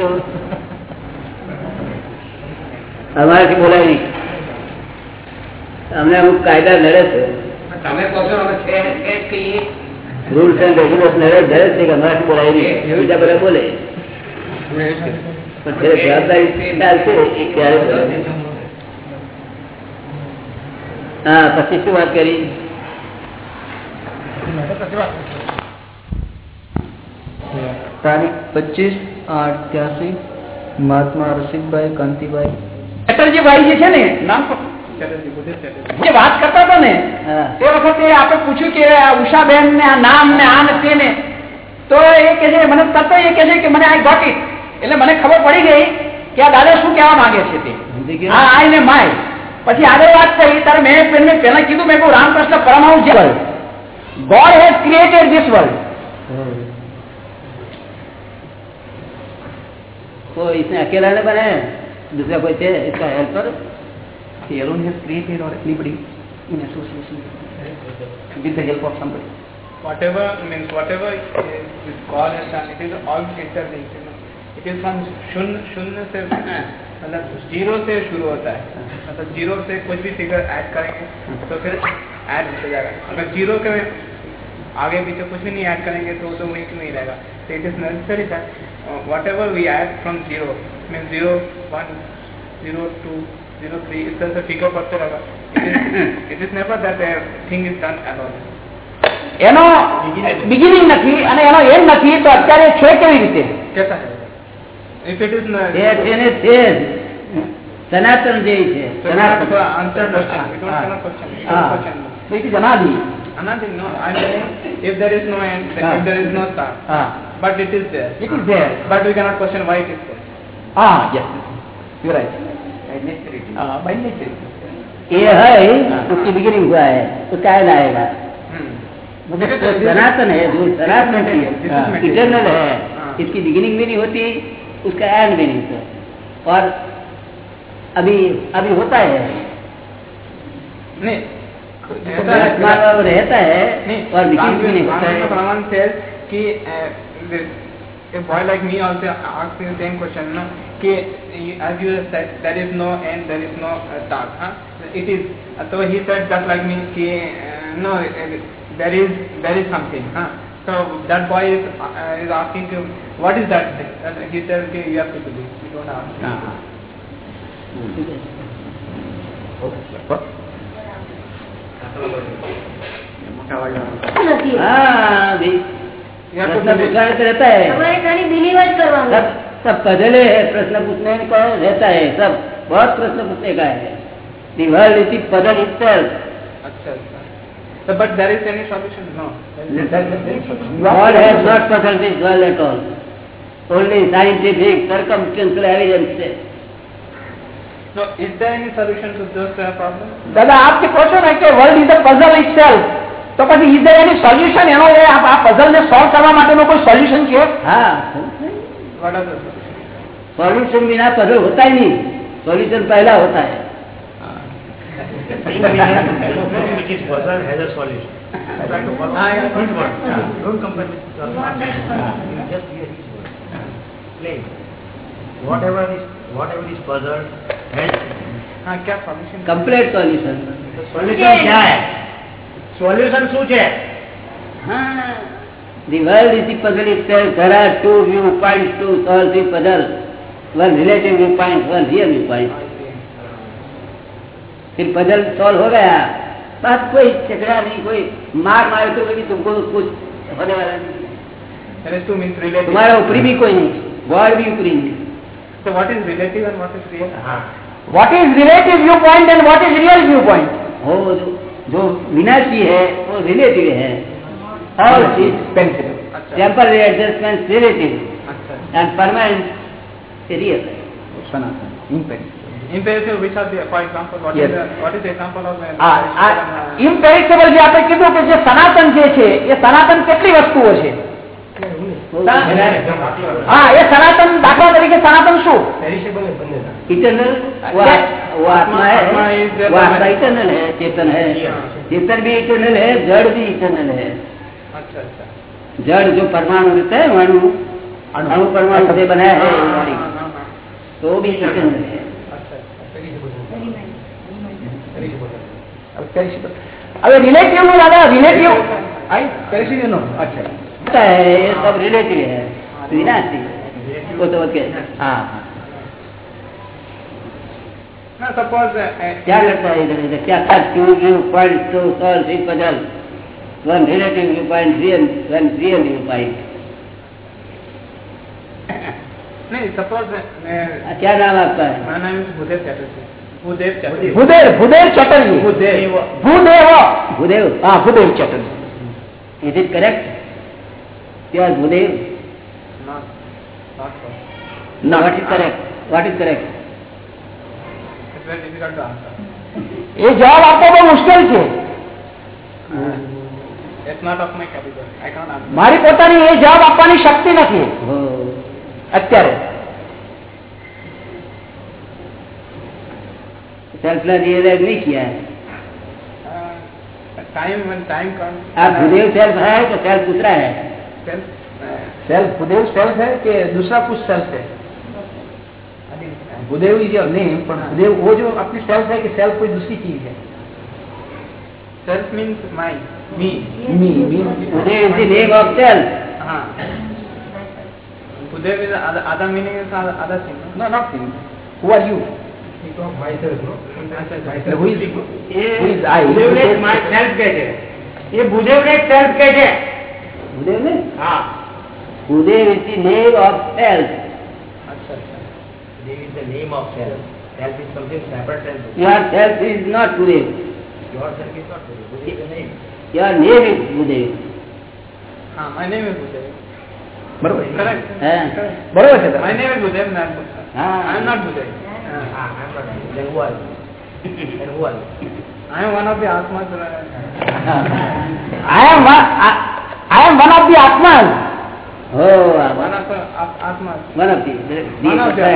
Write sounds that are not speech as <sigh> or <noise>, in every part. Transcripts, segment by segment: અમારાથી બોલાય નહીં અમને અમુક કાયદા નડે છે રૂલ્સ એન્ડ રેગ્યુલેશન નડે ધરે છે કે અમારાથી બોલાય નહીં બીજા બધા બોલે હા પછી શું વાત કરી તારીખ પચીસ મહાત્મા રસિકભાઈ કાંતિભાઈ ચેટર્જીભાઈ જે છે ને નામ જે વાત કરતા હતા ને તે વખતે આપણે પૂછ્યું કે ઉષાબેન ને આ નામ ને આ ને તેને તો એ કે છે મને તત્વ એ કે છે કે મને આઈ ગોટ એટલે મને ખબર પડી ગઈ કે આ દાદા શું કહેવા માંગે છે તે હા આઈ ને માય પછી આગળ વાત થઈ ત્યારે મેં મેં પહેલા કીધું મેં કહું રામકૃષ્ણ પરમાણુ જે world God has created this world वो इसने अकेला ने बनाया दूसरा कोई थे इसका helper The alone has created or anybody in association with the help of somebody. Whatever means whatever is God has done, it is all interlinked. It is from शून्य शून्य से मतलब जीरो से शुरू होता है मतलब जीरो से कुछ भी फिगर ऐड करेंगे तो फिर ऐड होता जाएगा अगर जीरो के आगे पीछे कुछ भी नहीं ऐड करेंगे तो तो वहीं नहीं रहेगा तो it is necessary that whatever we add from zero, means zero, one, zero, two, zero, three, it's just a figure for forever. It is, it is never that a thing is done at all. એનો beginning નથી અને એનો and નથી તો અત્યારે છે કેવી રીતે સનાતન જે છે સનાતન So it is anadi. Anadi, no. I mean, if there is no end, then if there is no start. Ah. But it is there. It is there. But we cannot question why it is there. Ah, yes. You are right. By nature it is. Ah, by nature. ये है उसकी beginning हुआ है तो क्या लाएगा मतलब सनातन है जो सनातन है इटरनल है इसकी बिगिनिंग भी नहीं होती उसका एंड भी नहीं होता और अभी अभी होता है नहीं रहता है और नहीं प्रमाण सेज कि a boy like me also asks the same question no? कि as you said there is no end there is no uh, start huh? it is so he said just like me कि uh, no uh, there is there is something huh? so that boy is uh, is asking to what is that uh, he said okay, you have to believe you don't ask uh -huh. okay. रहता है सब सब पजले है प्रश्न पूछने का रहता है सब बहुत प्रश्न पूछने का है The world is the puzzle itself. Achha, achha. So, but there is any solution? No. God has not puzzled this world at all. Only scientific circumstantial evidence. So is there any solution to those uh, problems? દાદા આપ જે કહો છો ને કે world is a puzzle itself તો પછી is there any solution એનો એ આપ આ પઝલ ને સોલ્વ કરવા માટેનો કોઈ સોલ્યુશન છે હા સોલ્યુશન વિના પઝલ હોતા ही नहीं સોલ્યુશન પહેલા હોતા है puzzle has a solution. Good word. Don't compare with just hear each word. Play. Whatever is whatever is puzzled has हाँ क्या सोल्यूशन कंप्लीट सोल्यूशन सोल्यूशन क्या है सोल्यूशन શું છે The world is the puzzle itself. There are two viewpoints to solve the puzzle. One relative viewpoint, one real viewpoint. फिर puzzle solve हो गया बस कोई झगड़ा नहीं कोई मार मारे तो कभी तुमको कुछ होने वाला नहीं तुम्हारा ऊपरी भी कोई नहीं गॉड भी ऊपरी नहीं So what is relative and what is real? What is relative viewpoint and what is real viewpoint? वो जो विनाशी है वो रिलेटिव है और चीज temporary adjustment relative and permanent real imperishable which are the for example what is what is example of imperishable જે આપણે કીધું કે જે સનાતન જે છે એ સનાતન કેટલી વસ્તુઓ છે હા એ સનાતન દાખલા તરીકે સનાતન શું ઇટરનલ ઇટરનલ હે चेतन है चेतन भी इटरनल है जड़ भी इटरनल है जड़ जो परमाणु रहता है अणु अणु परमाणु से बनाया है तो भी इटरनल है હવે રિલેટિવ નું દાદા રિલેટિવ કરી શકે અચ્છા सकता है ये सब रिलेटिव है विनाशी वो तो ओके हाँ क्या लगता है इधर इधर क्या था two you point two solve three puzzle one relative you point three and one three and you point नहीं सपोज क्या नाम आपका है भूदेव भूदेव भूदेव भूदेव भूदेव हाँ भूदेव इज इट करेक्ट ત્યાં ભૂદેવ એ જવાબ આપવો બહુ મુશ્કેલ છે મારી પોતાની એ જવાબ આપવાની શક્તિ નથી અત્યારે સેલ્ફના રિયલાઇઝ નહીં ક્યાં ટાઈમ ટાઈમ આ ભૂદેવ સેલ્ફ હે કે સેલ્ફ ઉતરા હે सेल्फ बुदेव सेल्फ है कि दूसरा कुछ सेल्फ है बुदेव इज योर नेम पर बुदेव वो जो अपनी सेल्फ है कि सेल्फ कोई दूसरी चीज है self means my me me mean Budev is the name of self हां Budev is other meaning is other thing no not thing who are you ये बुधेव ने सेल्फ कहते हैं ये बुधेव ने सेल्फ कहते हैं Udev ne? Ah. Udev is the name of self. Achha, achha. Udev is the name of self. Self is something separate and different. Your self is not Udev. Your self is not Udev. Udev is the name. Your name is Udev. Ah, my name is Udev. બરોબર બરોબર છે my name is Uday not I am not Uday હા I am not Uday who are you who are you I am one of the આત્મા I am one. I, I am one of the Atman. Oh, one of the Atman. One of the. the, the one of the.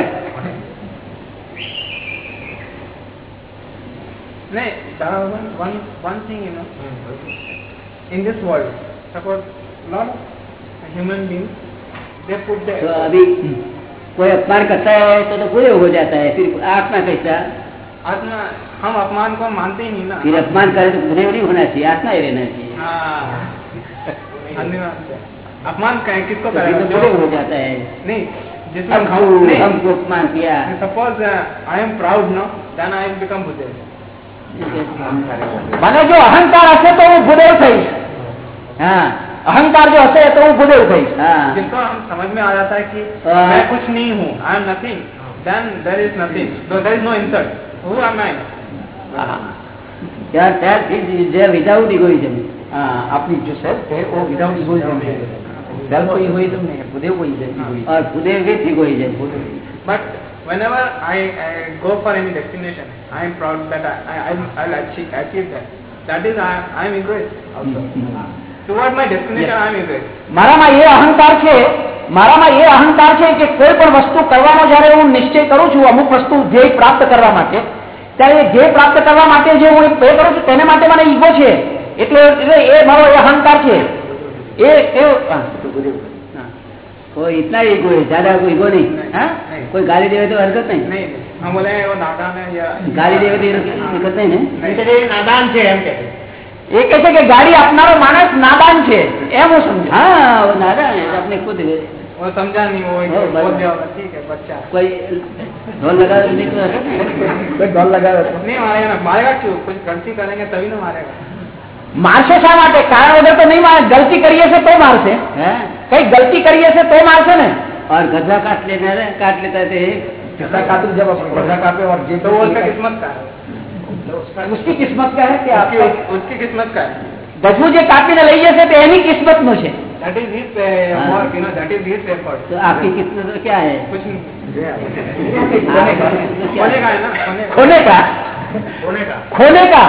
Nee, one, one, one thing, you know, in this world, suppose lot of human beings, they put their... So, अभी कोई अपमान करता है तो तो पूरे हो जाता है फिर आत्मा कैसा आत्मा हम अपमान को मानते ही नहीं ना फिर अपमान करे तो पूरे नहीं होना चाहिए आत्मा ही रहना चाहिए हाँ अपमान कहें किसको तो हो जाता है नहीं जिसमें खाऊं हमको अपमान किया suppose I am proud no જો હશે તો હું ભૂદેવ થઈશ अहंकार जो हते तो वो बुदेव थी जिसको हम समझ में आ जाता है की मैं कुछ नहीं हूँ I am nothing then there is nothing there is no insult who am I without egoism આપની जो सेल्फ है वो विदाउट इगोइज्म है सेल्फ को इगोइज्म नहीं है खुदे को इगोइज्म और खुदे के ठीक egoism but whenever I, I go for any destination I am proud that I, I I'll achieve, achieve that that is I, I am egoist also toward my destination yes. I am egoist મારામાં એ અહંકાર છે મારામાં એ અહંકાર છે કે કોઈ પણ વસ્તુ કરવાનો જ્યારે હું નિશ્ચય કરું છું અમુક વસ્તુ ધ્યેય પ્રાપ્ત કરવા માટે ત્યારે ધ્યેય પ્રાપ્ત કરવા માટે જે હું પે કરું છું તેને માટે મને ઈગો છે એટલે એ મારો અહંકાર છે એ કોઈ ઇતના ઈગો જ્યાદા કોઈ ઈગો નહીં કોઈ ગાલી દેવે તો હરકત નહીં ગાડી દેવે તો હરકત નહીં ને નાદાન છે એમ કે એ કે છે કે ગાડી આપનારો માણસ નાદાન છે એમ હું સમજ હા નાદાન આપણે ખુદ સમજા નહીં હોય કોઈ ઢોલ લગાવે ઢોલ લગાવે નહીં મારે મારેગા ક્યુ કુછ કરે કરેંગે તभी ना मारेगा મારશે શા માટે કારણ વગર તો નહીં મારે ગલતી કરીએ છે તો મારશે કઈ ગલતી કરીએ છે તો મારશે ને और गधा काट लेना है काट જે કાપીને લઈ જશે eh, તો એની કિસ્મત નું છે આપકી કિસ્મત ક્યાં હે ખોને કા ખોને કા ખોને કા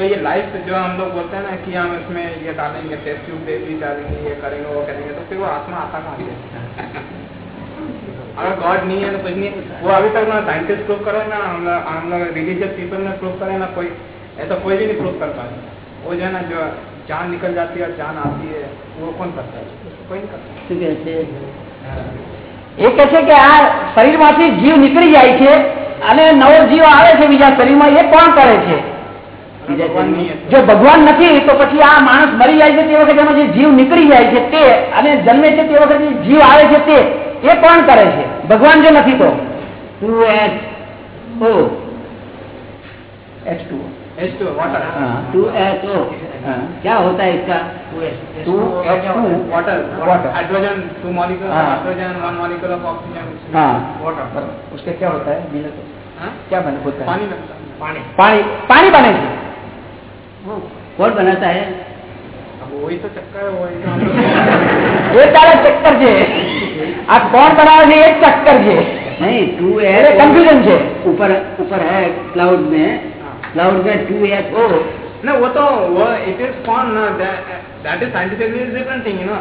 तो ये लाइफ जो हम लोग बोलते हैं ना कि हम इसमें ये डालेंगे टेस्ट ट्यूब दे बेबी डालेंगे ये करेंगे वो करेंगे तो फिर वो आत्मा आता कहाँ से अगर गॉड नहीं है तो कुछ नहीं वो अभी तक ना साइंटिस्ट प्रूव करे ना हम लोग हम लोग रिलीजियस पीपल ने प्रूव करे ना कोई ऐसा कोई भी नहीं प्रूव कर पाए वो जो है ना जो जान निकल जाती है जान आती है वो कौन करता है कोई नहीं करता ठीक है एक कैसे कि आ शरीर में जीव निकली जाए थे અને નવો જીવ આવે છે બીજા શરીરમાં એ કોણ કરે છે જો ભગવાન નથી તો પછી આ માણસ મરી જાય છે તે વખતે એનો જે જીવ નીકળી જાય છે તે અને જન્મે છે તે વખતે જીવ આવે છે તે એ કોણ કરે છે ભગવાન જો નથી તો two H O H two H two water two H O क्या होता है इसका two H two water water hydrogen two molecule hydrogen one molecule of oxygen हाँ वाटर उसके क्या होता है मिले तो क्या बन होता है पानी बनता है पानी पानी पानी बने કોણ બનાતા હે એ તારા ચક્કર છે આ કોણ બનાવે છે એ ચક્કર છે નહીં ટુ એર કન્ફ્યુઝન છે ઉપર ઉપર હે ક્લાઉડ મેં ક્લાઉડ મેં two S O No, what the, it is fun. No, that, that is scientifically different thing, you know.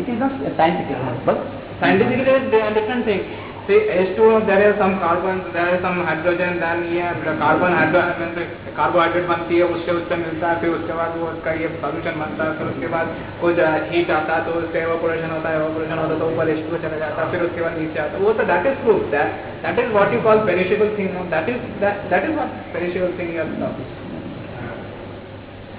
It is not scientific. But scientifically, it is a different thing. See, H2, there is some carbon, there is some hydrogen, then ये carbon hydrogen carbohydrate बनती है उससे उससे मिलता है फिर उसके बाद वो उसका ये solution बनता है फिर उसके बाद कुछ heat आता है तो उससे evaporation होता है evaporation होता है तो ऊपर H2O चला जाता है फिर उसके बाद नीचे आता है वो तो that is proof that that is what you call perishable thing that is that that is what perishable thing you are talking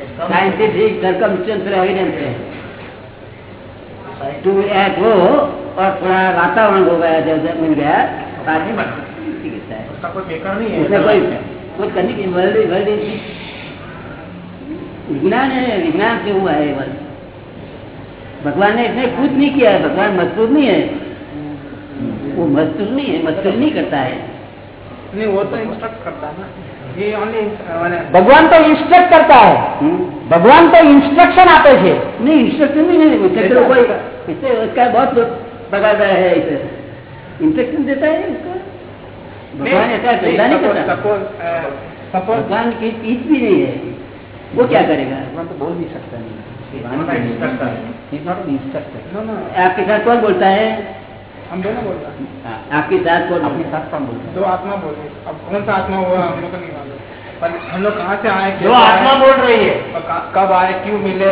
है वो और थोड़ा वातावरण हो गया जब मिल गया विज्ञान है विज्ञान से हुआ है भगवान ने इसमें कुछ नहीं किया है भगवान मजदूर नहीं है वो मजदूर नहीं है मजदूर नहीं करता है नहीं वो तो इंस्ट्रक्ट करता है ना ભગવાન તો ઇન્સ્ટ્રક્ટ કરતા હે ભગવાન તો ઇન્સ્ટ્રક્શન આપે છે નહીં ઇન્સ્ટ્રક્શન નહીં बहुत बगाता इंस्ट्रक्शन देता है इसको भगवान की चीज भी नहीं है वो क्या करेगा भगवान तो बोल नहीं सकता नहीं तो आपके साथ कौन बोलता है हम दोनों बोल रहे हाँ, आपकी साथ बोल अपनी साथ कौन बोल दो आत्मा बोल रही अब कौन सा आत्मा हुआ हम लोग को नहीं मालूम पर हम लोग कहाँ से आए जो आत्मा बोल रही है कब आए क्यों मिले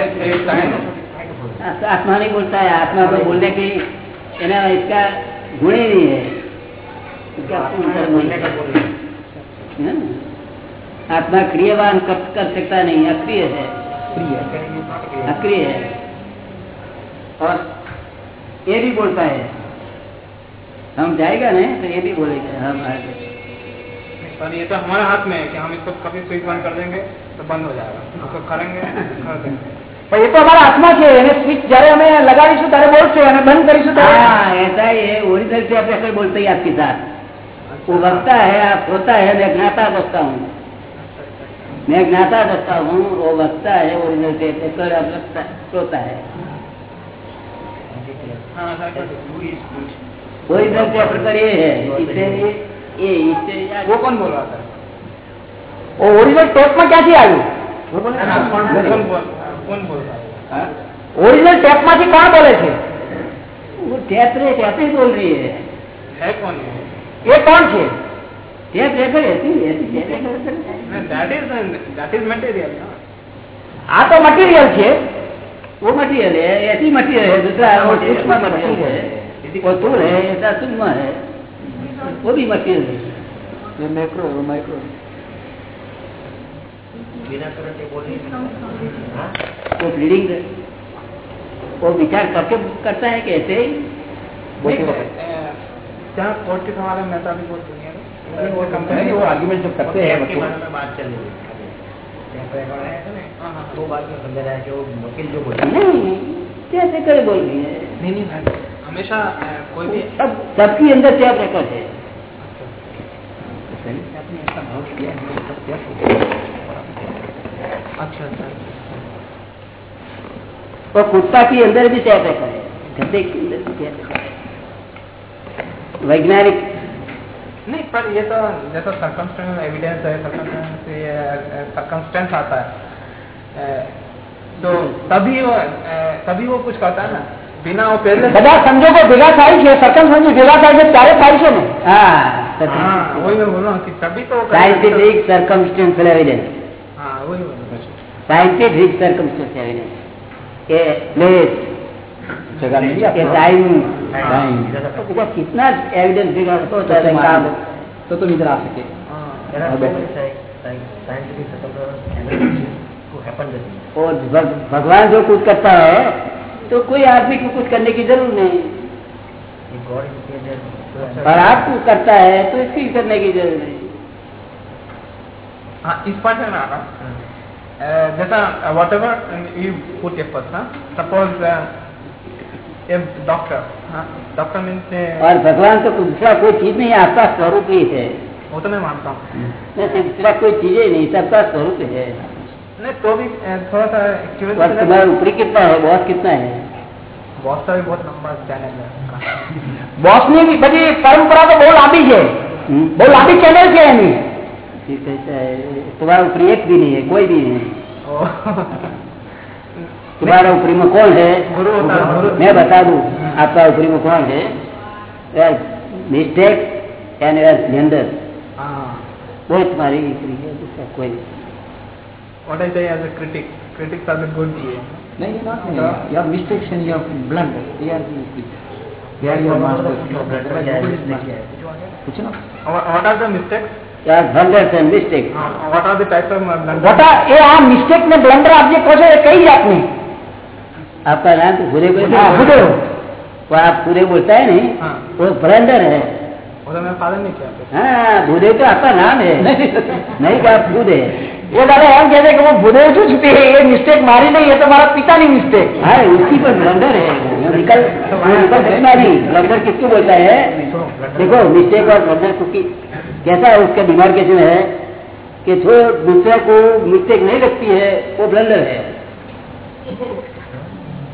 हाँ, तो आत्मा नहीं बोलता है आत्मा को बोलने की इन्हें इसका गुण ही नहीं है आत्मा क्रियावान कब कर सकता नहीं तो अक्रिय है अक्रिय है और ये भी बोलता है हम जाएगा नहीं तो ये भी बोलेगा हम हाँ, पर ये तो हमारे हाथ में है कि हम इसको कभी स्विच बंद कर देंगे तो बंद हो जाएगा इसको करेंगे कर देंगे પણ એ તો અમારા હાથમાં છે એને સ્વિચ જયારે અમે લગાવીશું ત્યારે બોલશું અને બંધ કરીશું ત્યારે से बोलते ही आपके साथ वो वक्ता अच्छा, अच्छा। है आप होता है मैं ज्ञाता बसता हूँ अच्छा, मैं ज्ञाता बसता हूँ वो वक्ता है ओरिजिनल से है हाँ, કોઈ ધર્મ પ્રેફર કરીએ એ કોણ બોલવા ઓરિજિનલ ટેપમાં ક્યાંથી આવ્યું ઓરિજિનલ ટેપમાંથી કોણ બોલે છે ટેપ રે ટેપ ही बोल रही है है कौन ये कौन छे ટેપ હતી હતી that is that is material આ તો મટીરીયલ છે વો મટીરીયલ હે એસી મટીરીયલ હે દૂસરા વો ટેપ મટીરીયલ હે वो तू तो है ऐसा तुम है वो भी मटेरियल ये माइक्रो वो हाँ? वो विचार करता है कि ऐसे तो के हमारे मेहता भी बहुत दुनिया में वो कंपनी वो आर्ग्यूमेंट जो करते हैं तो। हाँ, हाँ। वकील जो बोल रहे हैं कैसे करे बोल रही है नहीं नहीं भाई हमेशा कोई भी सब सबके अंदर क्या प्रकट है अच्छा, तो- अच्छा, अच्छा और कुत्ता के अंदर भी क्या प्रकट है गधे के अंदर भी क्या प्रकट है वैज्ञानिक नहीं पर ये तो जैसा सर्कमस्टेंस एविडेंस है सर्कमस्टेंस ये सर्कमस्टेंस आता है तो तभी वो तभी वो कुछ करता है ना પીના પહેલે બધા સંજોગો ભેગા થાય છે સકન સંજોગ ભેગા થાય છે ત્યારે થાય છે ને scientific circumstance evidence scientific circumstance evidence કે પ્લેસ कितना एविडेंस तो तुम इधर आ सके और भगवान जो कुछ करता है तो कोई आदमी को कुछ करने की जरूरत नहीं और आपको करता है तो इसकी करने की जरूरत नहीं हाँ इस पार्ट में आ Uh, just uh, whatever you put efforts, huh? हाँ। suppose uh, doctor doctor, huh? हाँ, और भगवान तो दूसरा कोई चीज नहीं आपका स्वरूप ही है वो तो मैं मानता हूँ दूसरा कोई चीज ही नहीं सबका स्वरूप है तो भी थोड़ा सा तुम्हारा ऊपरी कितना है बॉस कितना है बॉस का भी बहुत लंबा चैनल है बॉस ની બધી પરંપરા તો બહુ લાંબી છે બહુ લાંબી ચેનલ છે એની तुम्हारा ऊपरी एक भी नहीं है कोई भी नहीं तुम्हारा ऊपरी में कौन है मैं बता दू आपका ऊपरी में कौन है मिस्टेक एंड जेंडर वो तुम्हारी ऊपरी है कोई नहीं what I say as a critic. Critics are the good here. No, you are not saying no. Your mistakes and your blunders, they are the critics. They are your masters. कुछ ना what are the mistakes? Yeah, blunders and mistakes. Uh, what are the types of blunders? What are ये आ mistake ने blunder आप जो कहो कई जात में आपका नाम तो पूरे बोलते हैं पूरे हो वो आप पूरे बोलता है नहीं वो ब्लंडर है वो तो मैं पालन नहीं किया हाँ भूरे तो आपका नाम है नहीं कहा भूरे वो दादा हम कहते कि वो भूदेव जो छुपी है ये मिस्टेक मारी नहीं है तुम्हारा तो पिता नहीं हाँ, मिस्टेक है उसकी पर ब्लंडर है निकल निकल घटना नहीं ब्लंडर किसको बोलता है देखो मिस्टेक और ब्लंडर कुकी कैसा है उसका दिमाग कैसे है कि जो दूसरे को मिस्टेक नहीं लगती है वो ब्लंडर है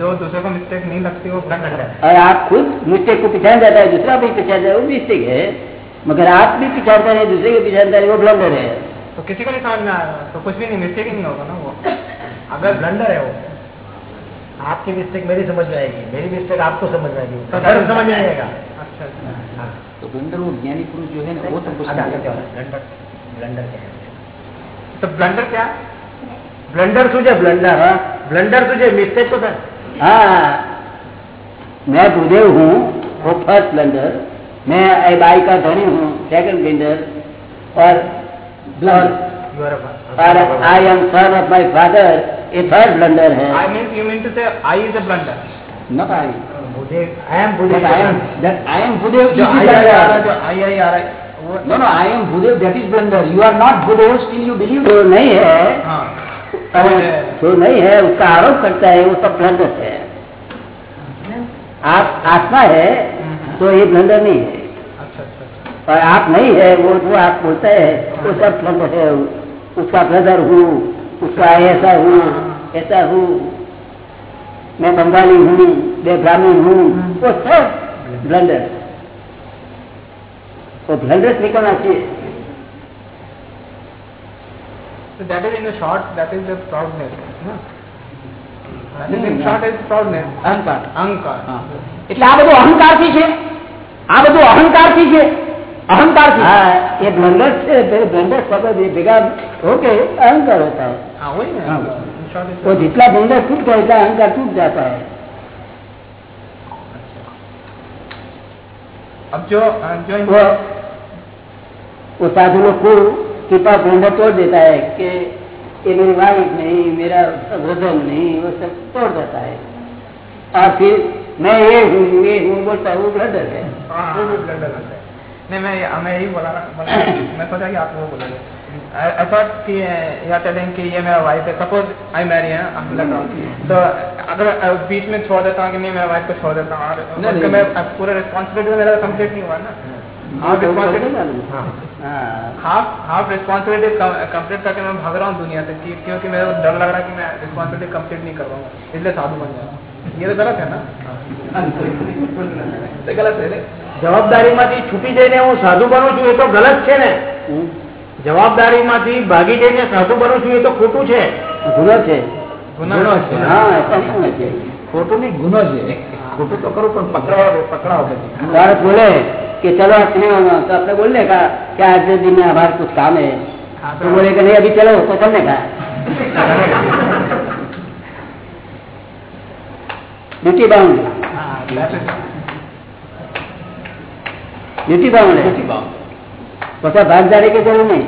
जो दूसरे को मिस्टेक नहीं लगती वो ब्लंडर है अरे आप खुद मिस्टेक को पहचान जाता है दूसरा भी पहचान जाए वो मिस्टेक है मगर आप भी पहचानता है दूसरे को पहचानता है वो ब्लंडर है तो किसी को नहीं समझ में आएगा तो कुछ भी नहीं मिस्टेक ही नहीं होगा ना वो अगर ब्लंडर है वो आपकी मिस्टेक मेरी समझ में आएगी मेरी मिस्टेक आपको समझ में आएगी तो समझ में आएगा अच्छा अच्छा हाँ। तो ब्लंडर वो ज्ञानी पुरुष जो है ना वो सब कुछ ब्लंडर क्या है तो ब्लंडर क्या ब्लंडर तुझे ब्लंडर ब्लंडर हाँ। तुझे मिस्टेक तो सर हाँ मैं गुरुदेव हूँ वो फर्स्ट ब्लेंडर मैं एबाई का धनी हूँ सेकंड ब्लेंडर और Father, I am son of my father. A third blunder I mean, you mean to say I is a blunder? Not I. I am Buddha. I am I am Buddha. जो I आ रहा I I No, no, I am Buddha. That is blunder. You are not Buddha till you believe. तो नहीं तो नहीं है. उसका आरोप करता है वो सब ब्लंडर है. आप आत्मा है तो ये ब्लंडर नहीं है पर आप नहीं है वो जो आप बोलते हैं वो सब ठग है उसका ब्रदर हूँ उसका ऐसा हूँ ऐसा हूँ मैं बंगाली हूँ मैं ब्राह्मीण हूँ वो सब ब्लंडर वो ब्लंडर निकलना चाहिए So that is in a short, that is the proudness. No? That is in short is proudness. Ahankar. Ahankar. એટલે આ બધું અહંકારથી છે આ બધું અહંકારથી છે अहंकार हाँ, ये ब्लंडर से ब्लंडर शब्द भેગા ઓકે અહંકાર હોતા હા હોય वो जितना ब्लेंडर બ્લંડર છૂટ જાય એટલા અહંકાર છૂટ જતા હૈ अब जो हाँ, जो वो, वो साधु लोग को कृपा ब्लेंडर तोड़ देता है कि ये मेरी वाइफ नहीं मेरा वजन नहीं वो सब तोड़ देता है और फिर मैं ये हूँ ये हूँ बोलता हूँ ब्लेंडर है हाँ, नहीं मैं मैं यही बोला मैं सोचा कि आप वो बोलोगे ऐसा कि या कहें कि ये मेरा वाइफ है सपोज आई मैरी है तो अगर बीच में छोड़ देता हूँ कि नहीं मैं वाइफ को छोड़ देता हूँ और मैं पूरा रिस्पॉन्सिबिलिटी तो मेरा नहीं हुआ ना हाफ तो हाफ हाँ। करके मैं भाग रहा हूँ दुनिया से क्योंकि मेरे को डर लग रहा है मैं रिस्पॉन्सिबिलिटी कम्प्लीट नहीं कर रहा हूँ इसलिए साधु बन जाऊंगा ये तो गलत है ना हाँ। <laughs> गलत है જવાબદારીમાંથી છૂટી જઈને હું સાધુ બનું છું એ તો ગલત છે ને જવાબદારીમાંથી ભાગી જઈને સાધુ બનું છું એ તો ખોટું છે ગુનો છે ગુનો છે ખોટું નહીં ગુનો છે ખોટું તો કરું પણ પકડાવો પકડાવો બોલે કે ચલો આપણે બોલે કે આજે દિન આભાર કુછ કામ હે બોલે કે નહીં અભી ચલો તો તમને કહા ડ્યુટી બાઉન્ડ ડ્યુટી ભાગદારી કે જરૂર નહીં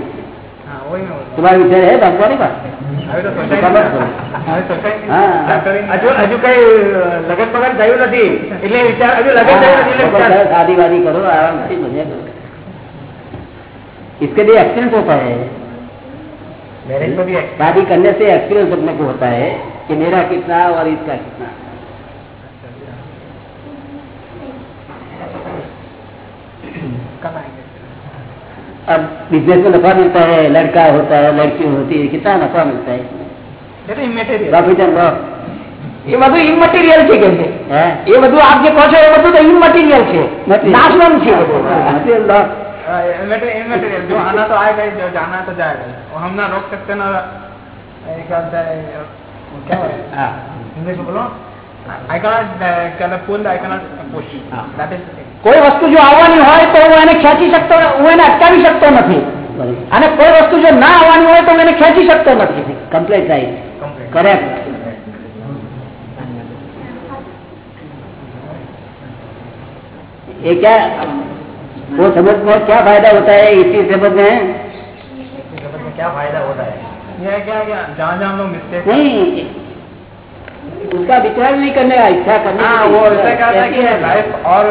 વિચાર હે ભાગવાની करो आराम से इसके लिए एक्सपीरियंस होता है शादी करने से एक्सपीरियंस अपने को होता है की मेरा कितना और इसका कितना अब बिजनेस में नफा मिलता है लड़का होता है लड़की होती है कितना नफा मिलता है बाकी चंद्र એ બધું ઇમટીરિયલ છે કે એ બધું આપ જે કહો છો એ બધું તો ઇમટીરિયલ છે નાશવન છે इमटेरियल जो आना तो आएगा ही जो जाना तो जाएगा और हम ना रोक सकते ना एक आता है क्या हिंदी में बोलो I cannot can pull I cannot push that is કોઈ વસ્તુ જો આવવાની હોય તો હું એને ખેંચી શકતો હું એને અટકાવી શકતો નથી અને કોઈ વસ્તુ જો ના આવવાની હોય તો હું એને ખેંચી શકતો નથી કરેક્ટ ये क्या वो समझ में क्या फायदा होता है इसी समझ में क्या फायदा होता है ये क्या क्या जहाँ नहीं उसका विचार नहीं करने का इच्छा करना हाँ, वो ऐसा कहता है कि लाइफ और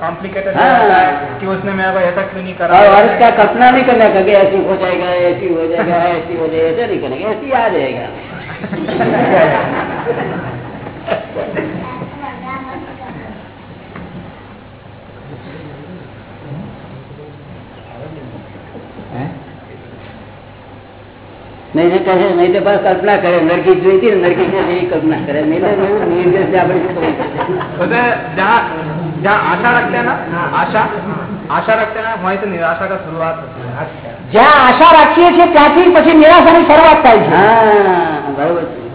कॉम्प्लिकेटेड हाँ। कि उसने को ऐसा क्यों नहीं करा और उसका कल्पना नहीं करना कभी ऐसी हो जाएगा ऐसी हो जाएगा <laughs> ऐसी हो जाएगा ऐसे नहीं करेंगे ऐसी आ जाएगा <laughs> नहीं तो कहे नहीं तो बस कल्पना करे लड़की जुड़ी थी लड़की से એવી कल्पना करे नहीं तो जहाँ आशा रखते हैं ना आशा हैं वहीं ના निराशा का शुरुआत होती है જ્યાં આશા રાખીએ છીએ ત્યાંથી પછી નિરાશાની શરૂઆત થાય છે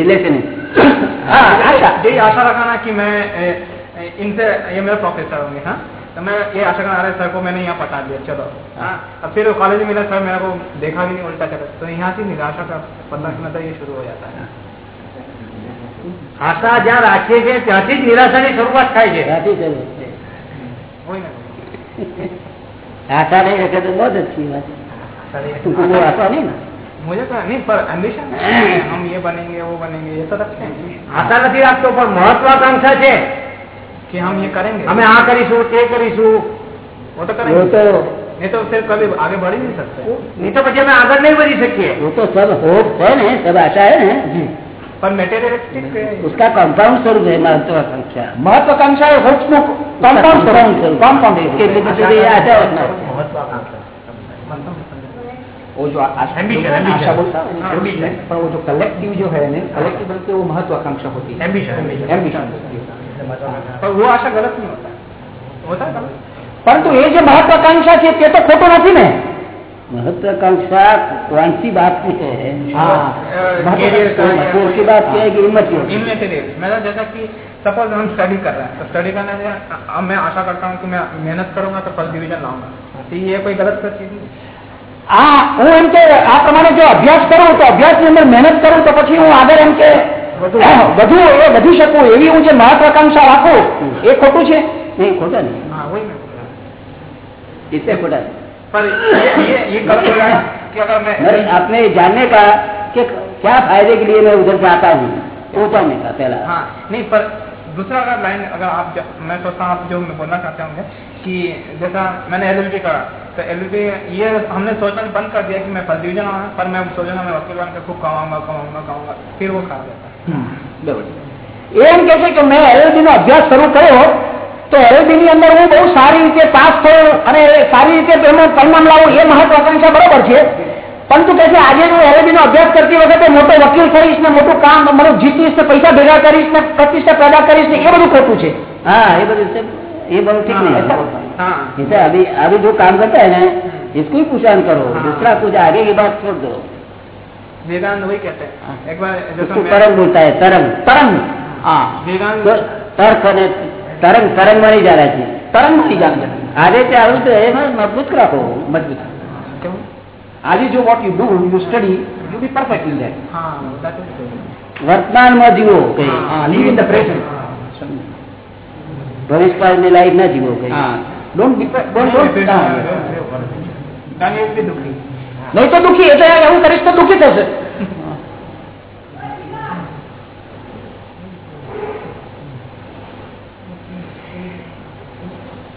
રિલેશન यही आशा रखना की मैं इनसे ये मेरा प्रोफेसर होंगे हाँ तो मैं ये आशा करना सर को मैंने यहाँ पटा दिया चलो अब फिर कॉलेज में मिला सर मेरा को देखा भी नहीं उल्टा चला तो यहाँ से निराशा का पंद्रह करना मतलब ये शुरू हो जाता है આશા જ્યાં રાખીએ છીએ ત્યાંથી જ નિરાશાની શરૂઆત થાય છે આશા નહીં રાખે તો બહુ જ અચ્છી વાત કે હમ યે કરેંગે આ કરીશું તે કરીશું વો તો કરેંગે વો તો નહીં તો પછી અમે આગળ નહીં વધી શકીએ वो तो सब होप है ને सब आशा है ને जी उसका कंपाउंड स्वरूप है महत्वाकांक्षा महत्वाकांक्षा है कंपाउंड स्वरूप कंपाउंड इसके लिए वो जो बोलता है हाँ। पर वो जो कलेक्टिव जो है कलेक्टिव वो महत्वाकांक्षा होती है पर वो आशा गलत नहीं होता होता परंतु ये जो महत्वाकांक्षा છે तो खोटो नहीं महत्वाकांक्षा वांछी हाँ। तो बात की है की बात है हिम्मत तो जैसा सपोज हम स्टडी कर रहे हैं तो स्टडी करने से अब मैं आशा करता हूँ कि मैं मेहनत करूंगा तो फर्स्ट लाऊंगा तो ये कोई गलत तो चीज नहीं हाँ, पर ये ये, ये कब होगा कि अगर मैं अपने जानने का कि क्या फायदे के लिए मैं उधर जाता हूँ पूछा नहीं था पहला हाँ नहीं पर दूसरा अगर लाइन अगर आप मैं सोचता हूँ आप जो मैं बोलना चाहते होंगे कि जैसा मैंने एल करा तो एल ये हमने सोचना बंद कर दिया कि मैं फर्स्ट डिविजन आऊँगा पर मैं सोचा मैं वकील बन खूब कमाऊंगा कमाऊंगा कमाऊंगा फिर वो खा जाता है हम्म, एम कैसे कि मैं एल नो अभ्यास शुरू करो તો અરેબીની અંદર હું બહુ સારી રીતે પાસ થયો અને સારી રીતે પરિણામ લાવું એ મહત્વાકાંક્ષા બરોબર છે પરંતુ કે છે આજે હું અરેબીનો અભ્યાસ કરતી વખતે મોટો વકીલ થઈશ ને મોટું કામ મારું જીતીશ ને પૈસા ભેગા કરીશ ને પ્રતિષ્ઠા પેદા કરીશ ને એ બધું ખોટું છે હા એ બધું છે એ બધું ઠીક નહીં अभी अभी जो काम करता है ना इसको ही कुछ करो दूसरा कुछ आगे की बात छोड़ दो वेदांत वही कहते हैं एक बार तरंग बोलता है तरंग तरंग हाँ तर्क તરંગ તરંગ માં નહીં છે તરંગ માં નહીં આજે તે આવ્યું તો એમાં મજબૂત રાખો મજબૂત આજે જો what you do you study you be perfect in that વર્તમાનમાં જીવો લીવ ઇન ધ પ્રેઝન્ટ ભવિષ્યકાળની લાઈફ ના જીવો કઈ નહીં તો દુઃખી એટલે એવું કરીશ તો દુઃખી થશે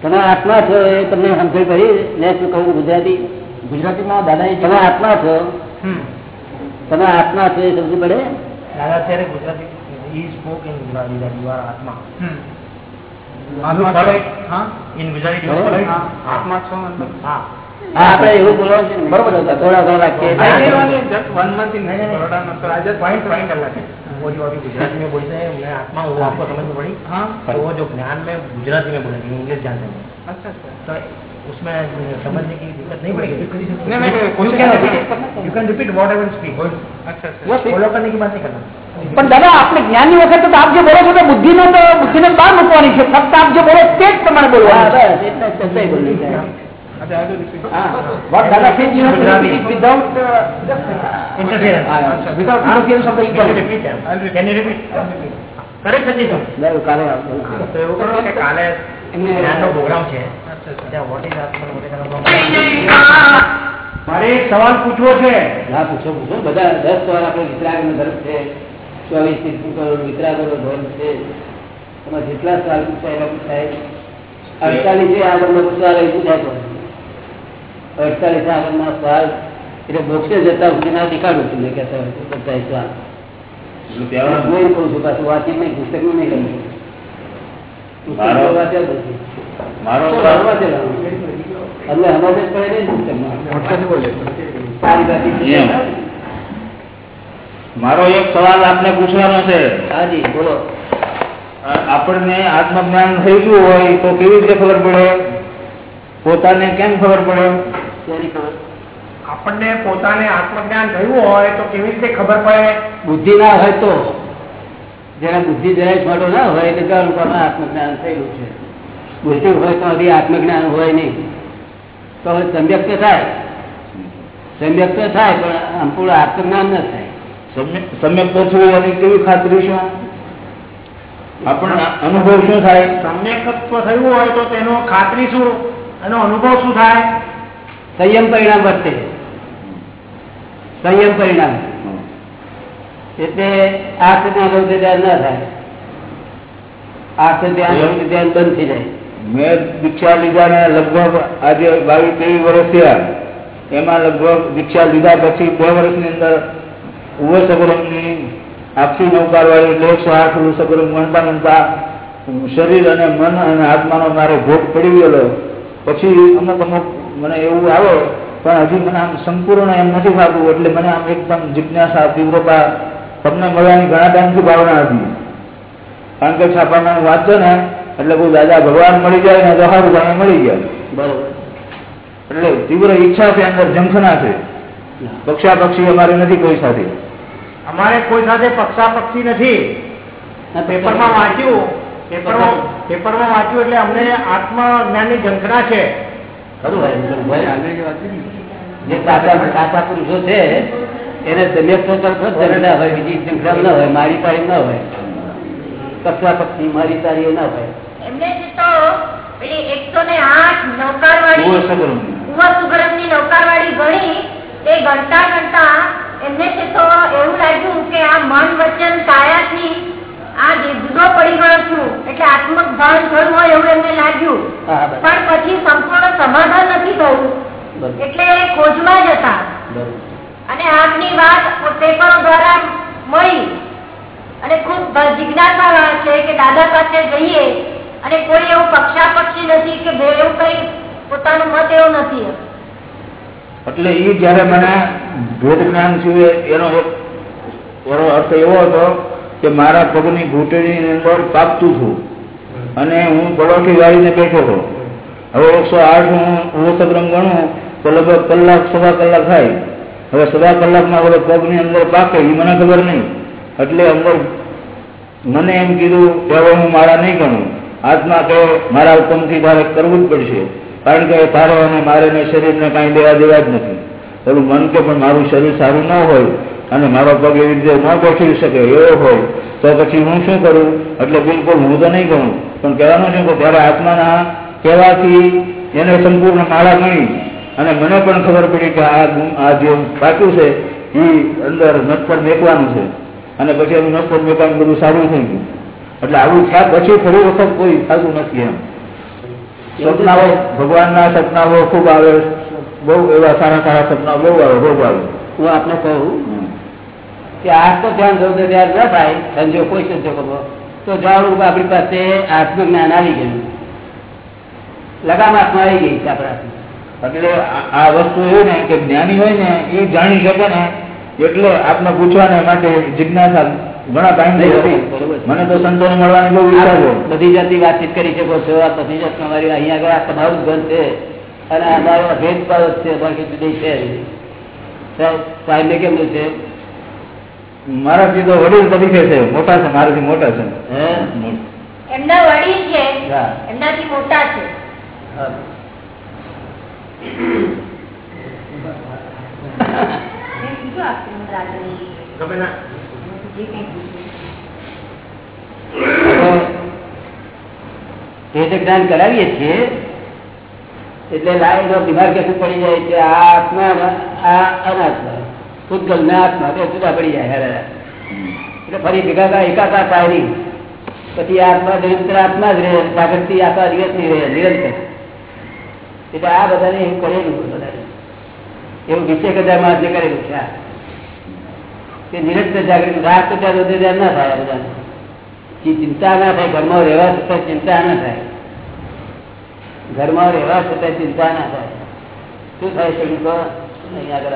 તમે આત્મા છો એ તમને સમજણ કરી મેં શું કહ્યું ગુજરાતી ગુજરાતીમાં દાદા તમે આત્મા છો તમે આત્મા છો એ સમજવું પડે દાદા અત્યારે Gujarati is spoke in Gujarati you are આત્મા આપડે એવું બોલવાનું બરોબર થોડા થોડા રાખીએ वो जो अभी गुजराती में बोलते हैं मैं आत्मा हूँ आपको समझ में पड़ी हाँ तो वो जो ज्ञान में गुजराती में बोलेंगे इंग्लिश जानते हैं अच्छा अच्छा तो उसमें समझने की दिक्कत नहीं पड़ेगी you can repeat whatever speak अच्छा फॉलो अच्छा। करने की बात नहीं करना પણ દાદા આપણે જ્ઞાનની વખત તો આપ જે બોલો છો તો બુદ્ધિનો તો બુદ્ધિને બહાર મૂકવાની છે ફક્ત આપ જે બોલો તે જ પ્રમાણે બોલવાનું મારે એક સવાલ પૂછવો છે ના પૂછો પૂછો બધા દસ વાર આપણે વિતરાગનો ધર્મ છે ચોવીસ થી કરોડ વિતરાગનો ધર્મ છે એમાં જેટલા સવાલ પૂછાય એના પૂછાય અડતાલીસ આ તમને પૂછવા લઈ પૂછાય અડતાલીસ આગળના શ્વાસ એટલે મોક્ષે જતા ના દેખાડું છું નહીં કહું છું પાછું વાંચી નહીં પુસ્તક નું નહીં કહું મારો એક સવાલ આપને પૂછવાનો છે હાજી બોલો આપણને આત્મજ્ઞાન થઈ ગયું હોય તો કેવી રીતે ખબર પડે પોતાને કેમ ખબર પડે તેની ખબર આપણને પોતાને આત્મજ્ઞાન થયું હોય તો કેવી રીતે ખબર પડે બુદ્ધિ ના હોય તો જેને બુદ્ધિ જરાય છોડો ના હોય એટલે ચાલુ કરવા આત્મજ્ઞાન થયેલું છે બુદ્ધિ હોય તો હજી આત્મજ્ઞાન હોય નહીં તો હવે સમ્યક્ત થાય સમ્યક્ત થાય પણ સંપૂર્ણ આત્મજ્ઞાન ના થાય સમ્યક તો છું એની કેવી ખાતરી છે આપણને અનુભવ શું થાય સમ્યકત્વ થયું હોય તો તેનો ખાતરી શું એનો અનુભવ શું થાય સંયમ પરિણામ વર્તે સંયમ પરિણામ એટલે આ સુધી આગળ ધ્યાન ના થાય આ સુધી ધ્યાન બંધ થઈ જાય મેં દીક્ષા લીધા ને લગભગ આજે બાવીસ ત્રેવીસ વર્ષ થયા એમાં લગભગ દીક્ષા લીધા પછી બે વર્ષની અંદર ઉભો સગરમની આપસી નૌકાર વાળી લેખ સહાકલું સગરમ ગણતા ગણતા શરીર અને મન અને આત્માનો મારે ભોગ પડી ગયેલો પછી અમુક અમુક મને એવું આવે પણ હજી મને આમ સંપૂર્ણ એમ નથી થતું એટલે મને આમ એકદમ જિજ્ઞાસા તીવ્રતા તમને મળવાની ઘણા ટાઈમથી ભાવના હતી કારણ કે છાપામાં છે ને એટલે કોઈ દાદા ભગવાન મળી જાય ને તો સારું તમે મળી ગયા બરોબર એટલે તીવ્ર ઈચ્છા છે અંદર જંખના છે પક્ષા પક્ષી અમારે નથી કોઈ સાથે અમારે કોઈ સાથે પક્ષા પક્ષી નથી પેપરમાં વાંચ્યું પેપરમાં પેપરમાં વાંચ્યું એટલે અમને આત્મ જ્ઞાનની ઝંખના છે જે સાચા પુરુષો છે એને દમ્યક્ષો હોય બીજી શૃંખલા ના હોય મારી પાડી ના હોય કક્ષા પક્ષી મારી તારી ના હોય એમને તો ને આઠ નૌકાર વાળી નૌકાર વાળી ગણી તે ગણતા ગણતા એમને એવું લાગ્યું કે આ મન વચન કાયાથી આ જુદો પડી છું એટલે આત્મક ભાન થયું હોય એવું એમને લાગ્યું પણ પછી સંપૂર્ણ સમાધાન નથી થયું એટલે ખોજમાં જ હતા અને આપની વાત પેપરો દ્વારા મળી અને ખૂબ જિજ્ઞાસા છે કે દાદા પાસે જઈએ અને કોઈ એવું પક્ષાપક્ષી નથી કે એવું કઈ પોતાનું મત એવો નથી એટલે એ જયારે મને ભેદ જ્ઞાન છું એનો એક એનો અર્થ એવો હતો કે મારા પગની ઘૂંટણીની અંદર કાપતું હતું અને હું પલોઠી વાળીને બેઠો હતો હવે એકસો આઠ હું ઓસગ્રમ ગણું તો લગભગ કલાક સવા કલાક થાય હવે સવા કલાકમાં બધો પગની અંદર પાકે એ મને ખબર નહીં એટલે અંદર મને એમ કીધું કે હવે હું મારા નહીં ગણું આત્મા કે મારા હુકમથી તારે કરવું જ પડશે કારણ કે તારે અને મારે શરીરને કાંઈ દેવા દેવા જ નથી પેલું મન કે પણ મારું શરીર સારું ન હોય અને મારો પગ એવી રીતે ન ગોઠવી શકે એવો હોય તો પછી હું શું કરું એટલે બિલકુલ હું તો નહીં કહું પણ કહેવાનું છે કે ત્યારે આત્માના કહેવાથી એને સંપૂર્ણ માળા ગણી અને મને પણ ખબર પડી કે આ આ જે પાક્યું છે એ અંદર નટફળ મેકવાનું છે અને પછી એનું નટફળ મેકવાનું બધું સારું થઈ ગયું એટલે આવું થયા પછી ફરી વખત કોઈ થતું નથી એમ સપનાઓ ભગવાનના સપનાઓ ખૂબ આવે બહુ એવા સારા સારા સપનાઓ બહુ આવે બહુ આવે હું આપને કહું કે આ તો ધ્યાન જોતો ધ્યાન ન થાય સંજોગ કોઈ સંજોગો તો જાણવું આપણી પાસે આત્મજ્ઞાન આવી ગયું લગામ આત્મા આવી ગઈ છે આપણા એટલે આ વસ્તુ એવું ને કે જ્ઞાની હોય ને એ જાણી શકે ને એટલે આપને પૂછવાને માટે જિજ્ઞાસા ઘણા ટાઈમ મને તો સંતોને મળવાની બહુ વિચાર બધી જાતની વાતચીત કરી શકો છો આ બધી જાત તમારી અહીંયા આગળ તમારું ઘર છે અને અમારો ભેદભાવ છે બાકી જુદી છે સાહેબને કેમનું છે મારા સીધો વડીલ તરીકે છે મોટા છે મારાથી મોટા છે જ્ઞાન કરાવીએ છીએ એટલે લાઈન બીમાર કેસું પડી જાય કે આ આત્મા આ અનાત્મા ભૂતગલ ના આત્મા જુદા પડી જાય હેરા એટલે ફરી ભેગા એકાકાર થાય નહીં પછી આત્મા નિરંતર આત્મા જ રહે જાગૃતિ આખા દિવસ ની રહે નિરંતર એટલે આ બધાને એવું કરેલું બધાને એવું વિશે હજાર માણસ જે કરેલું છે તે નિરંતર જાગૃતિ રાત તો ત્યાં રોજે ના થાય બધાને ચિંતા ના થાય ઘરમાં રહેવા છતાં ચિંતા ના થાય ઘરમાં રહેવા છતાં ચિંતા ના થાય શું થાય છે અહીંયા આગળ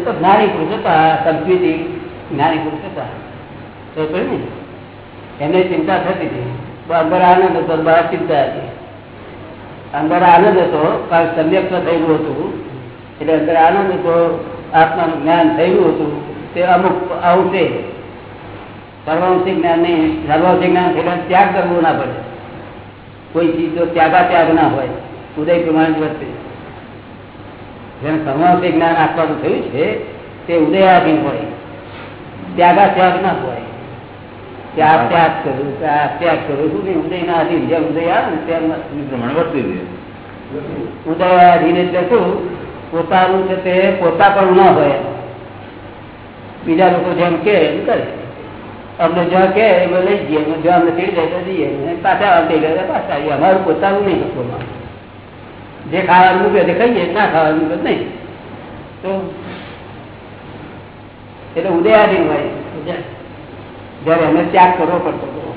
એ તો જ્ઞાની પુરુષ હતા સંસ્કૃતિ જ્ઞાની પુરુષ હતા તો ને એમને ચિંતા થતી હતી અંદર આનંદ હતો બહાર ચિંતા હતી અંદર આનંદ હતો કારણ સમ્યક થયેલું હતું એટલે અંદર આનંદ હતો આત્માનું જ્ઞાન થયેલું હતું તે અમુક આવશે સર્વાંશિક જ્ઞાન નહીં સર્વાંશિક જ્ઞાન થયેલા ત્યાગ કરવો ના પડે કોઈ ચીજ તો ત્યાગા ત્યાગ ના હોય ઉદય પ્રમાણે વર્તે જેને સમાવતી જ્ઞાન આપવાનું થયું છે તે ઉદયાધીન હોય ત્યાગા ત્યાગ ના હોય ત્યાગ ત્યાગ કરું ત્યાગ ત્યાગ કરું છું ને ઉદય ના અધીન જેમ ઉદય આવે ને તેમ ઉદયાધીન એટલે શું પોતાનું છે તે પોતા પણ ના હોય બીજા લોકો જેમ કે એમ કરે અમને જ્યાં કે એમાં લઈ જઈએ જ્યાં અમને તીડી જાય તો જઈએ પાછા આવી ગયા પાછા આવીએ અમારું પોતાનું નહીં હતું જે ખાવાનું મૂકે તે ખાઈએ ના ખાવાનું મૂકે નહીં તો એટલે ઉદયાધીન હોય જયારે અમે ત્યાગ કરવો પડતો હતો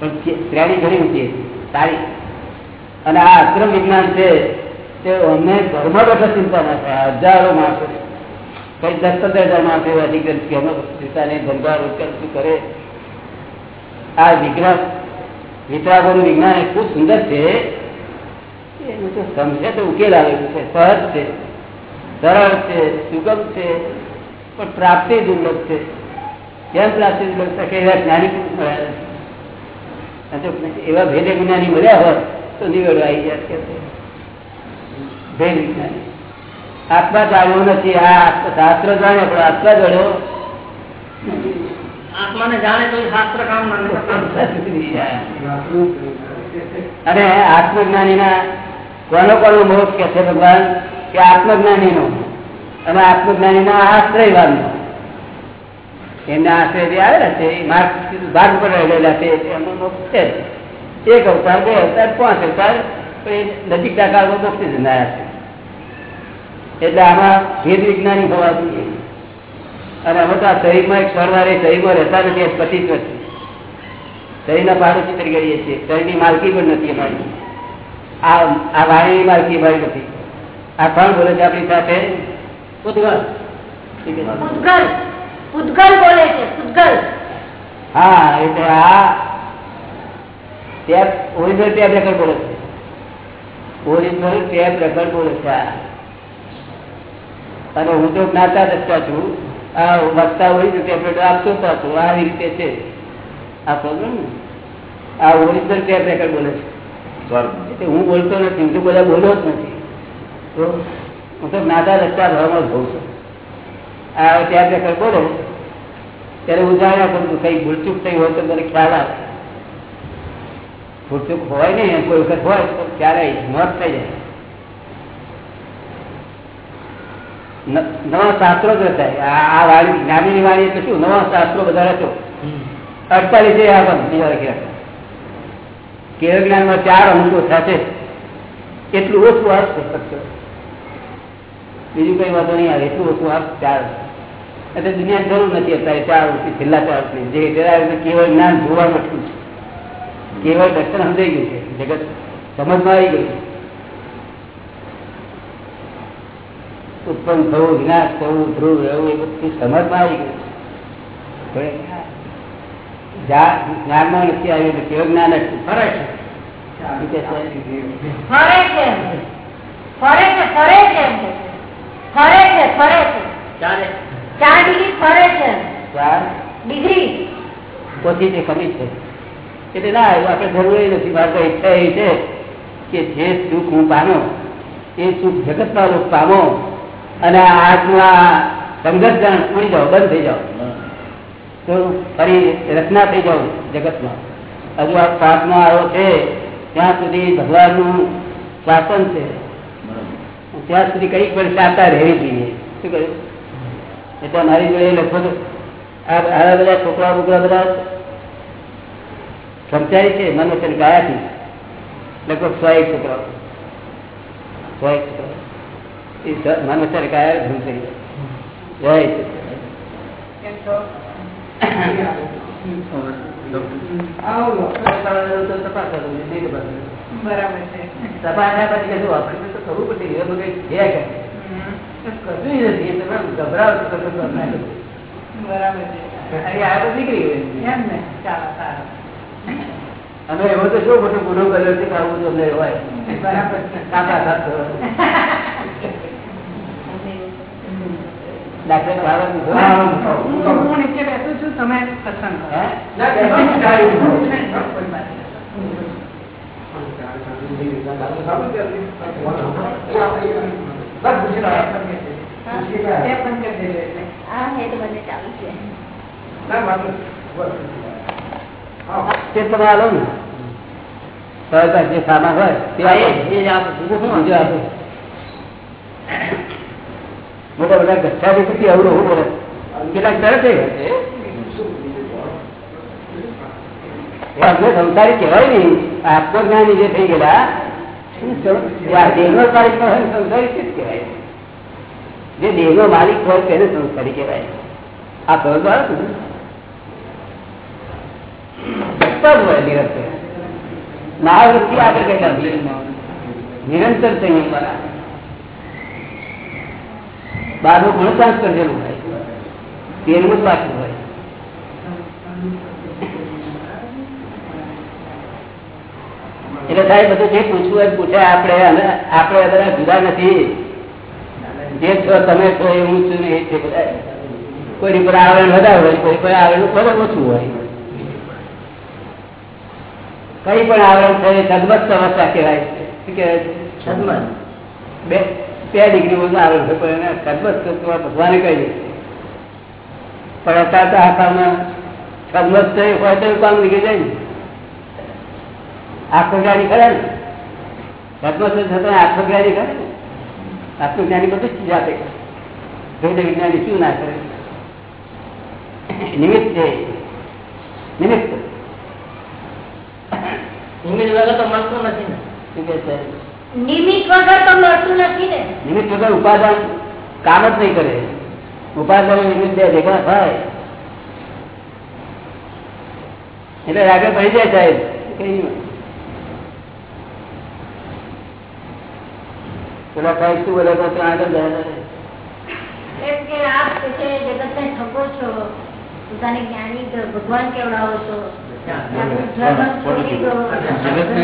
પણ શ્રેણી ઘણી ઊંચી સારી અને આ આશ્રમ વિજ્ઞાન છે તે અમને ઘરમાં બધા ચિંતા ના થાય હજારો માણસો કઈ દસ પંદર હજાર માણસો અધિક ઘરમાં ચિંતા નહીં ધંધા રોજગાર શું કરે આ વિજ્ઞાન વિતરાગોનું વિજ્ઞાન એ ખૂબ સુંદર છે સમજે તો ઉકેલ આવે છે સહજ છે સરળ છે સુગમ છે પણ પ્રાપ્તિ દુર્લભ છે કેમ પ્રાપ્તિ દુર્લભ કે એવા જ્ઞાની મળ્યા એવા ભેદ જ્ઞાની મળ્યા હોત તો નિવેડો આવી જાય કે ભેદ વિજ્ઞાની આત્મા જાણ્યો નથી આ શાસ્ત્ર જાણે પણ આત્મા જાણ્યો આત્માને જાણે તો શાસ્ત્ર કામ <laughs> અને આત્મજ્ઞાની ના કોનો કોનો મોક્ષ કે છે ભગવાન કે આત્મજ્ઞાની નો અને આત્મજ્ઞાની ના આશ્રયવાદ નો એમના આશ્રય આવેલા છે માર્ગ ભાગ પર રહેલા છે એમનો મોક્ષ છે એક અવતાર બે અવતાર પાંચ અવતાર નજીક ટાકા મોક્ષી જનારા છે એટલે આમાં ભેદ વિજ્ઞાની હોવા જોઈએ અને અમે તો આ શરીરમાં એક સરવારે શરીરમાં રહેતા નથી પચીસ વર્ષ શરીરના પાડોશી તરીકે છીએ શરીરની માલકી પણ નથી અમારી આ વાણીની માલકી મારી નથી આ કોણ બોલે છે આપણી સાથે ઉદગલ ઉદગલ ઉદગલ બોલે છે ઉદગલ હા એટલે આ ટેપ ઓરિજિનલ ટેપ રેકર્ડ બોલે છે ઓરિજિનલ ટેપ રેકર્ડ બોલે છે અને હું તો જ્ઞાતા દસતા છું આ વક્તા હોય તો ટેબ્લેટ આપતો હતો આ રીતે છે આ પ્રોબ્લમ આ ઓરિજિનલ ટેપ રેકર્ડ બોલે છે હું બોલતો નથી હું બધા બોલ્યો જ નથી તો હું તો નાતા રસ્તા ધર્મ જ ભોગ છું આ ત્યાં ત્યાં બોલો ત્યારે ઉદાહરણ કરું કઈ ભૂલચૂક થઈ હોય તો મને ખ્યાલ આવે ભૂલચૂક હોય ને કોઈ વખત હોય તો ક્યારે મોત થઈ જાય નવા શાસ્ત્રો જ રચાય આ વાણી જ્ઞાની વાણી એટલે શું નવા શાસ્ત્રો બધા રચો અડતાલીસ આ બંધ બીજા લખી રાખ્યા કેવ જ્ઞાનમાં ચાર અંગો સાથે એટલું ઓછું આ પુસ્તક છે બીજું કઈ વાંધો નહીં આવે એટલું ઓછું આ ચાર એટલે દુનિયા જરૂર નથી અત્યારે ચાર વર્ષથી છેલ્લા ચાર વર્ષની જે એટલે કેવળ જ્ઞાન જોવા છે કેવળ દર્શન સમજાઈ ગયું છે જગત સમજમાં આવી ગયું છે ઉત્પન્ન થવું વિનાશ થવું ધ્રુવ રહેવું એ બધું સમજમાં આવી ગયું છે જ્ઞાનમાં નથી આવ્યું કેવું જ્ઞાન હતું ફરે છે ફરે છે ફરે છે ફરે છે ફરે છે ફરે છે ચાર ડિગ્રી ફરે છે ચાર ડિગ્રી ઓછી છે કમી છે એટલે ના આપણે જરૂરી નથી મારે તો ઈચ્છા એ છે કે જે સુખ હું પામો એ સુખ જગતમાં લોક પામો અને આજમાં સંઘર્ષ જાણ ઉડી જાઓ બંધ થઈ જાઓ તો ફરી રચના થઈ જવું જગતમાં હજુ આ સાતમાં આવ્યો છે ત્યાં સુધી ભગવાનનું શાસન છે ત્યાં સુધી કઈ પણ શાતા રહેવી જોઈએ શું કહ્યું એટલે મારી જોડે લગભગ આ બધા છોકરા બોકરા બધા સમજાય છે મનોચન ગાયાથી લગભગ સો એક છોકરાઓ સો એક છોકરાઓ મનોચર ગાયા ધૂમ થઈ જાય જય <laughs> અમે એવો તો શું મોટો ગુનો કર્યો છે કે આવું તમને હોય <laughs> હું નીચે બેસું છું તમે સત્સંગ તમે આલો ને સરળતા જે સામાન હોય તે આપો બીજું આપો મોટા બધા ગચ્છા દેખી અવડું એવું પડે કેટલાક તરત અમને સંસારી કહેવાય નહીં આત્મજ્ઞાની જે થઈ ગયેલા જે દેહ નો માલિક હોય તેને સંસારી કહેવાય આ ખબર તો આવે હોય નિરંતર મહાવૃત્તિ આગળ કહેતા નિરંતર સંયમ બનાવે બહારનું ઘણું ટ્રાન્સફર જેવું હોય તેનું જ બાકી હોય એટલે સાહેબ બધું જે પૂછવું હોય પૂછે આપણે આપણે બધા જુદા નથી જે છો તમે છો એ હું છું એ છે બધા કોઈની પર આવરણ વધારે હોય કોઈ પર આવરણ ખબર ઓછું હોય કઈ પણ આવરણ છે સદમત સમસ્યા કહેવાય છે શું કહેવાય છે સદમત બે બે ડિગ્રી ઓછા આવે છે પણ એને સદમત ભગવાને કહી દે પણ અત્યારે તો આખામાં સદમત થઈ હોય તો કામ નીકળી જાય ને આખો જ્ઞાની ખરા ને સદમત થતો આખો જ્ઞાની ખરે ને આખું જ્ઞાની બધું જ જાતે ભેદ વિજ્ઞાની શું ના કરે નિમિત્ત છે નિમિત્ત નિમિત્ત વગર તો મળતું નથી ને શું કે છે નિમિત્ત વગર ઉપાદાન કામ જ નહીં કરે ઉપાદાન નિમિત્ત બે થાય એટલે આગળ પડી જાય સાહેબ પેલા થાય શું બધા તો આગળ જાય પોતાને જ્ઞાની ભગવાન કેવડાવો છો જગત ને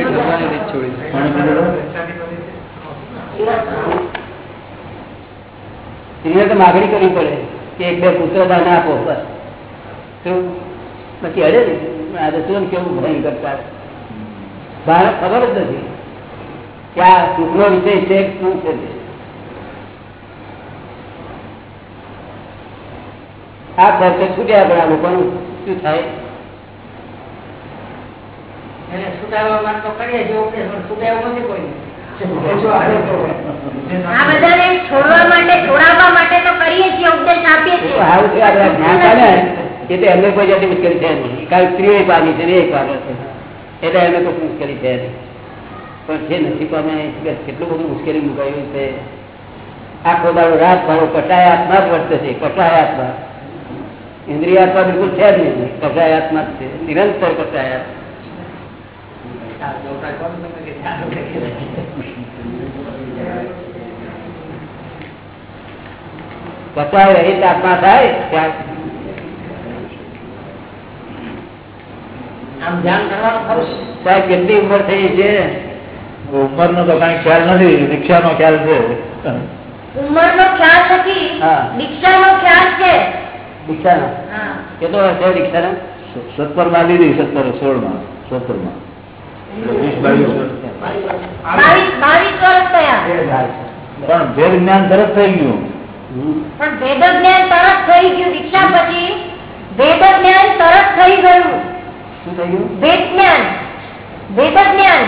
ભગવાન છોડી સ્ત્રીને તો માગણી કરવી પડે કે એક બે પુત્ર દાન આપો બસ શું પછી અડે ને આ દસુરમ કેવું ભયંકર ચાલે ભારત ખબર જ નથી કે આ સુખનો વિષય છે શું છે આ ખર્ચે છૂટ્યા પણ લોકોનું શું થાય એટલે સુધારવા માંગતો કરીએ જેવું છીએ સુધારવું નથી કોઈ એમને કોઈ જાતિ મુશ્કેલી છે નહીં કારણ સ્ત્રીઓ પામી છે એ પામે છે એટલે એમને કોઈ મુશ્કેલી છે નહીં પણ જે નથી પામે કેટલું બધું મુશ્કેલી મુકાયું છે આખો દાડો રાત ભાવો કટાય આત્મા જ વર્તે છે કટાય આત્મા ઇન્દ્રિય આત્મા બિલકુલ છે જ નહીં કટાય આત્મા જ છે નિરંતર કટાય આત્મા પચાસ રહી તાપમા થાય ત્યાં નો તો કઈ ખ્યાલ નથી દીક્ષા નો ખ્યાલ છે ઉંમર કેટલો હશે દીક્ષા નો સત્તર માં લીધી સત્તર સોળ માં સત્તર માં પણ ભેદ જ્ઞાન તરફ થઈ ગયું પણ ભેદ જ્ઞાન તરફ થઈ ગયું દીક્ષા પછી ભેદ જ્ઞાન તરફ થઈ ગયું શું થઈ ગયું ભેદ જ્ઞાન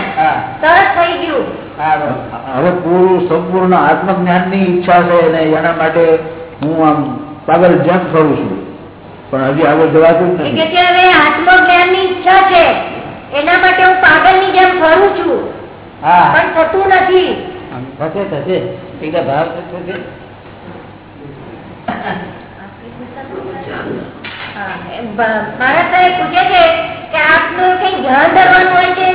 હવે પૂરું સંપૂર્ણ આત્મજ્ઞાન ની ઈચ્છા છે અને એના માટે હું આમ પાગલ જંગ કરું છું પણ હજી આગળ જવાતું આત્મ જ્ઞાન ની ઈચ્છા છે એના માટે હું પાગલ ની જેમ ફરું છું પણ થતું નથી ધ્યાન હોય છે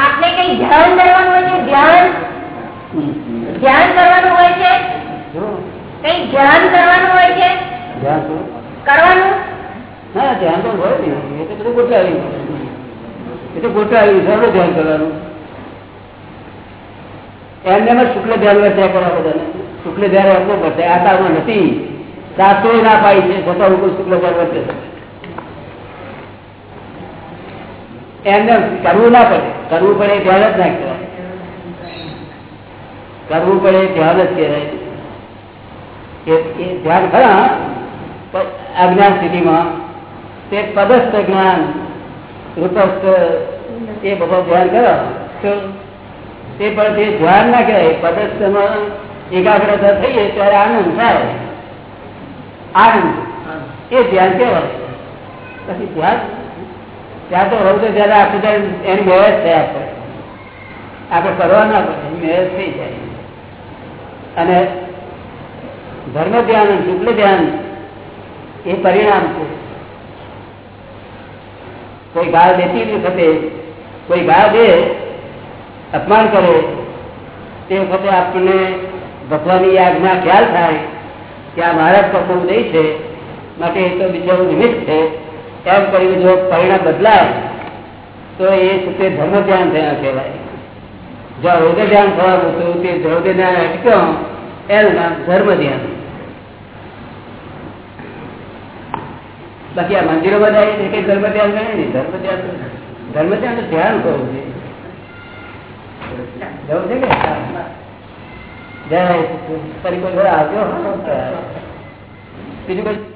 આપને કઈ ધ્યાન હોય છે ધ્યાન ધ્યાન કરવાનું હોય છે કઈ ધ્યાન કરવાનું હોય છે કરવાનું હા નથી સાસો ના પાય છે છતાં ઉપર શુક્લ ધ્યાન વર્તે એમને કરવું ના પડે કરવું પડે ધ્યાન જ ના કહેવાય કરવું પડે ધ્યાન જ કહેવાય એ ધ્યાન ખરા પણ અજ્ઞાન સ્થિતિમાં તે પદસ્થ જ્ઞાન રૂપસ્થ એ બધો ધ્યાન કરો તે પણ તે ધ્યાન ના કહેવાય પદસ્થમાં એકાગ્રતા થઈએ ત્યારે આનંદ થાય આનંદ એ ધ્યાન કહેવાય પછી ધ્યાન ત્યાં તો રહું તો ત્યારે આખું જાય એની મેરેજ થયા આપણે આપણે કરવાના પડે મેરેજ થઈ જાય અને ધર્મ ધ્યાન શુક્લ ધ્યાન એ પરિણામ છે કોઈ ગાળ દેતી વખતે કોઈ ગાળ દે અપમાન કરે તે વખતે આપણને ભગવાનની આજ્ઞા ખ્યાલ થાય કે આ મહારાજ પ્રભુ દે છે માટે એ તો બિચારું નિમિત્ત છે એમ કરીને જો પરિણામ બદલાય તો એ સુખે ધર્મ ધ્યાન થયા કહેવાય જો હૃદય ધ્યાન થવાનું હતું તે હૃદય ધ્યાન અટક્યો એનું નામ ધર્મ ધ્યાન બાકી આ મંદિરો બધા ધર્મ ધ્યાન ગણે ને ધર્મ ધ્યાન ધર્મ ધ્યાન ધ્યાન કરવું છે જવું છે કે જય ફરી કોઈ આવજો બીજું કઈ